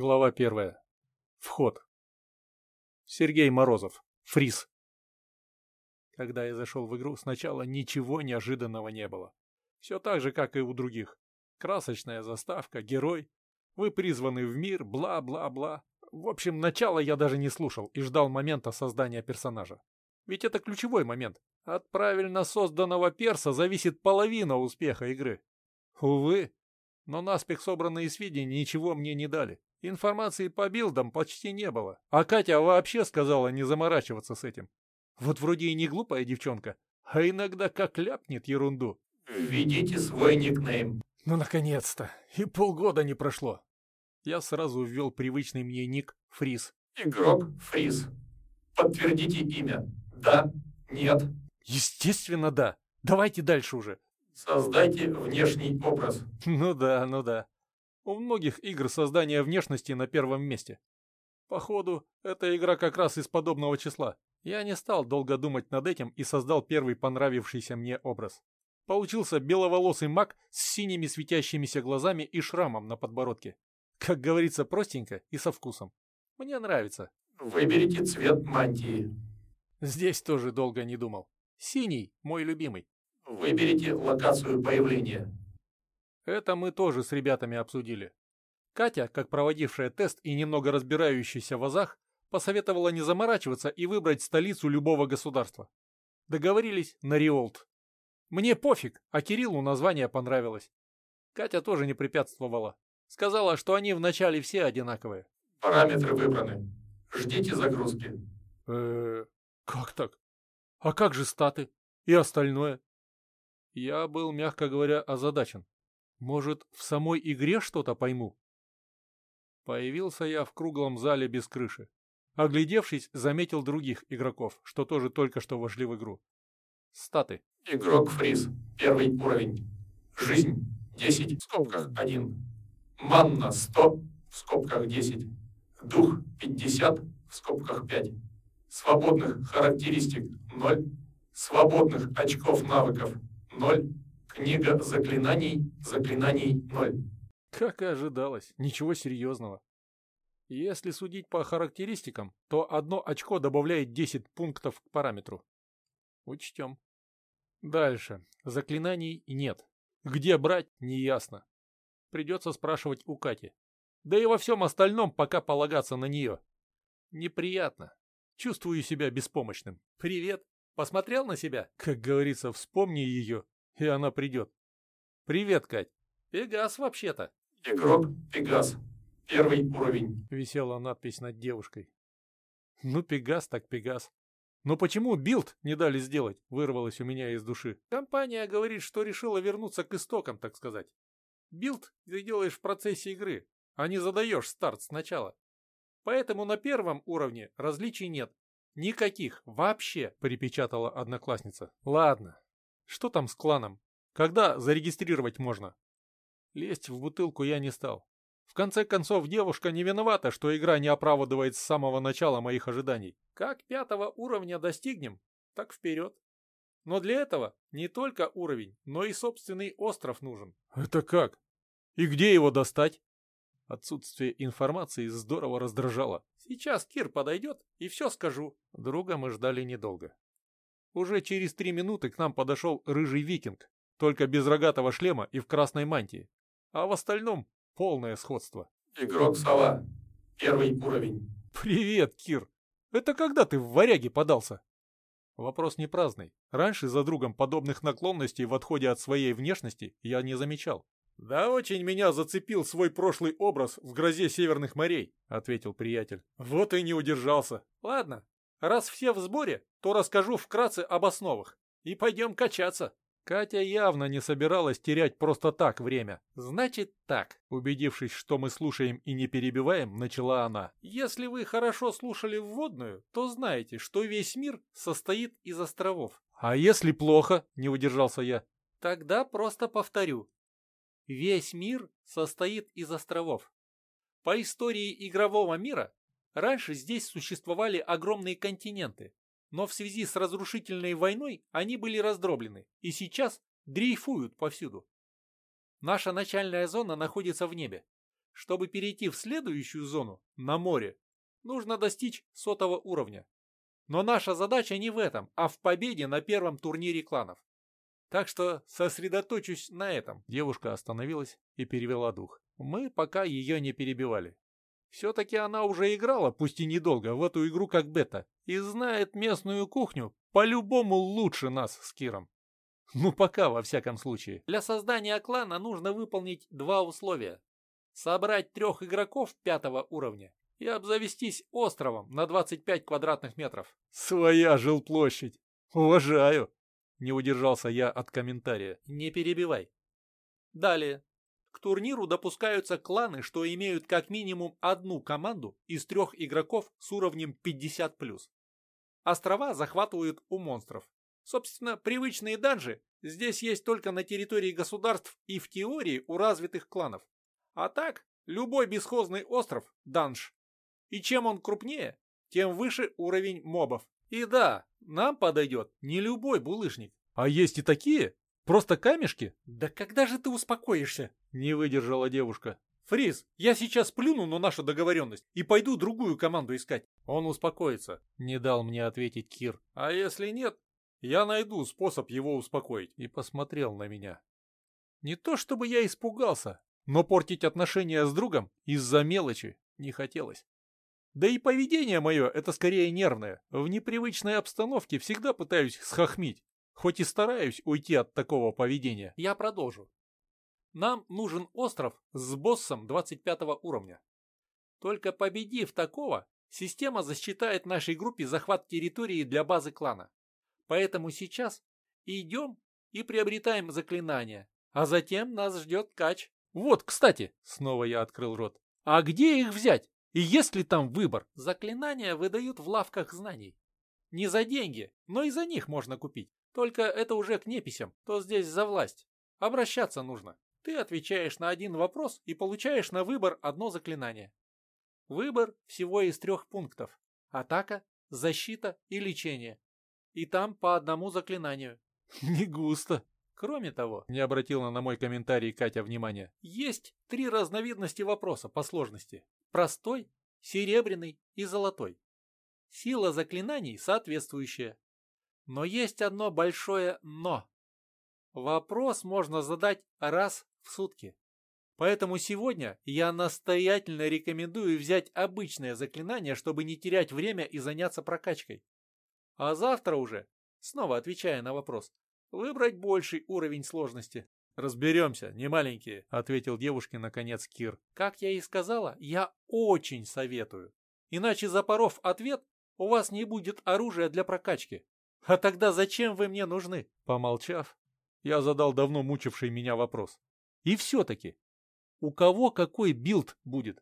Глава первая. Вход. Сергей Морозов. Фриз. Когда я зашел в игру, сначала ничего неожиданного не было. Все так же, как и у других. Красочная заставка, герой. Вы призваны в мир, бла-бла-бла. В общем, начало я даже не слушал и ждал момента создания персонажа. Ведь это ключевой момент. От правильно созданного перса зависит половина успеха игры. Увы, но наспех собранные сведения ничего мне не дали. Информации по билдам почти не было. А Катя вообще сказала не заморачиваться с этим. Вот вроде и не глупая девчонка, а иногда как ляпнет ерунду. Введите свой никнейм. Ну, наконец-то. И полгода не прошло. Я сразу ввел привычный мне ник Фриз. Игрок Фриз. Подтвердите имя. Да? Нет? Естественно, да. Давайте дальше уже. Создайте внешний образ. Ну да, ну да. У многих игр создание внешности на первом месте. Походу, эта игра как раз из подобного числа. Я не стал долго думать над этим и создал первый понравившийся мне образ. Получился беловолосый маг с синими светящимися глазами и шрамом на подбородке. Как говорится, простенько и со вкусом. Мне нравится. Выберите цвет мантии. Здесь тоже долго не думал. Синий, мой любимый. Выберите локацию появления. Это мы тоже с ребятами обсудили. Катя, как проводившая тест и немного разбирающаяся в азах, посоветовала не заморачиваться и выбрать столицу любого государства. Договорились на Риолт. Мне пофиг, а Кириллу название понравилось. Катя тоже не препятствовала. Сказала, что они вначале все одинаковые. Параметры выбраны. Ждите загрузки. э как так? А как же статы? И остальное? Я был, мягко говоря, озадачен. Может, в самой игре что-то пойму? Появился я в круглом зале без крыши. Оглядевшись, заметил других игроков, что тоже только что вошли в игру. Статы. Игрок Фриз. Первый уровень. Жизнь 10 в скобках 1. Манна 100 в скобках 10. Дух 50 в скобках 5. Свободных характеристик 0. Свободных очков навыков 0. Книга заклинаний, заклинаний 0. Как и ожидалось, ничего серьезного. Если судить по характеристикам, то одно очко добавляет 10 пунктов к параметру. Учтем. Дальше. Заклинаний нет. Где брать, неясно. Придется спрашивать у Кати. Да и во всем остальном пока полагаться на нее. Неприятно. Чувствую себя беспомощным. Привет. Посмотрел на себя? Как говорится, вспомни ее и она придет. «Привет, Кать!» «Пегас, вообще-то!» «Игрок Пегас. Первый уровень», — висела надпись над девушкой. «Ну, Пегас так Пегас. Но почему билд не дали сделать?» — вырвалось у меня из души. Компания говорит, что решила вернуться к истокам, так сказать. Билд ты делаешь в процессе игры, а не задаешь старт сначала. Поэтому на первом уровне различий нет. Никаких, вообще, припечатала одноклассница. Ладно, что там с кланом? Когда зарегистрировать можно? Лезть в бутылку я не стал. В конце концов, девушка не виновата, что игра не оправдывает с самого начала моих ожиданий. Как пятого уровня достигнем, так вперед. Но для этого не только уровень, но и собственный остров нужен. Это как? И где его достать? Отсутствие информации здорово раздражало. Сейчас Кир подойдет и все скажу. Друга мы ждали недолго. Уже через три минуты к нам подошел рыжий викинг, только без рогатого шлема и в красной мантии. А в остальном полное сходство. Игрок Сова. Первый уровень. Привет, Кир. Это когда ты в варяги подался? Вопрос не праздный. Раньше за другом подобных наклонностей в отходе от своей внешности я не замечал. «Да очень меня зацепил свой прошлый образ в грозе северных морей», — ответил приятель. «Вот и не удержался. Ладно, Раз все в сборе, то расскажу вкратце об основах. И пойдем качаться. Катя явно не собиралась терять просто так время. Значит так, убедившись, что мы слушаем и не перебиваем, начала она. Если вы хорошо слушали вводную, то знаете, что весь мир состоит из островов. А если плохо, не удержался я. Тогда просто повторю. Весь мир состоит из островов. По истории игрового мира Раньше здесь существовали огромные континенты, но в связи с разрушительной войной они были раздроблены и сейчас дрейфуют повсюду. Наша начальная зона находится в небе. Чтобы перейти в следующую зону, на море, нужно достичь сотого уровня. Но наша задача не в этом, а в победе на первом турнире кланов. Так что сосредоточусь на этом. Девушка остановилась и перевела дух. Мы пока ее не перебивали. Все-таки она уже играла, пусть и недолго, в эту игру как бета, и знает местную кухню по-любому лучше нас с Киром. Ну пока, во всяком случае. Для создания клана нужно выполнить два условия собрать трех игроков пятого уровня и обзавестись островом на 25 квадратных метров. Своя жилплощадь. Уважаю. Не удержался я от комментария. Не перебивай. Далее. К турниру допускаются кланы, что имеют как минимум одну команду из трех игроков с уровнем 50+. Острова захватывают у монстров. Собственно, привычные данжи здесь есть только на территории государств и в теории у развитых кланов. А так, любой бесхозный остров – данж. И чем он крупнее, тем выше уровень мобов. И да, нам подойдет не любой булыжник. А есть и такие? Просто камешки? Да когда же ты успокоишься? Не выдержала девушка. Фриз, я сейчас плюну на нашу договоренность и пойду другую команду искать. Он успокоится. Не дал мне ответить Кир. А если нет, я найду способ его успокоить. И посмотрел на меня. Не то чтобы я испугался, но портить отношения с другом из-за мелочи не хотелось. Да и поведение мое это скорее нервное. В непривычной обстановке всегда пытаюсь схохмить, хоть и стараюсь уйти от такого поведения. Я продолжу. Нам нужен остров с боссом 25 уровня. Только победив такого, система засчитает нашей группе захват территории для базы клана. Поэтому сейчас идем и приобретаем заклинания, а затем нас ждет кач. Вот, кстати, снова я открыл рот. А где их взять? И есть ли там выбор? Заклинания выдают в лавках знаний. Не за деньги, но и за них можно купить. Только это уже к неписям, то здесь за власть. Обращаться нужно. Ты отвечаешь на один вопрос и получаешь на выбор одно заклинание. Выбор всего из трех пунктов. Атака, защита и лечение. И там по одному заклинанию. Не густо. Кроме того, не обратила на мой комментарий Катя внимания, есть три разновидности вопроса по сложности. Простой, серебряный и золотой. Сила заклинаний соответствующая. Но есть одно большое «но». Вопрос можно задать раз в сутки. Поэтому сегодня я настоятельно рекомендую взять обычное заклинание, чтобы не терять время и заняться прокачкой. А завтра уже, снова отвечая на вопрос, Выбрать больший уровень сложности. Разберемся, не маленькие, ответил девушке наконец Кир. Как я и сказала, я очень советую. Иначе запоров ответ, у вас не будет оружия для прокачки. А тогда зачем вы мне нужны? Помолчав, я задал давно мучивший меня вопрос. И все-таки, у кого какой билд будет?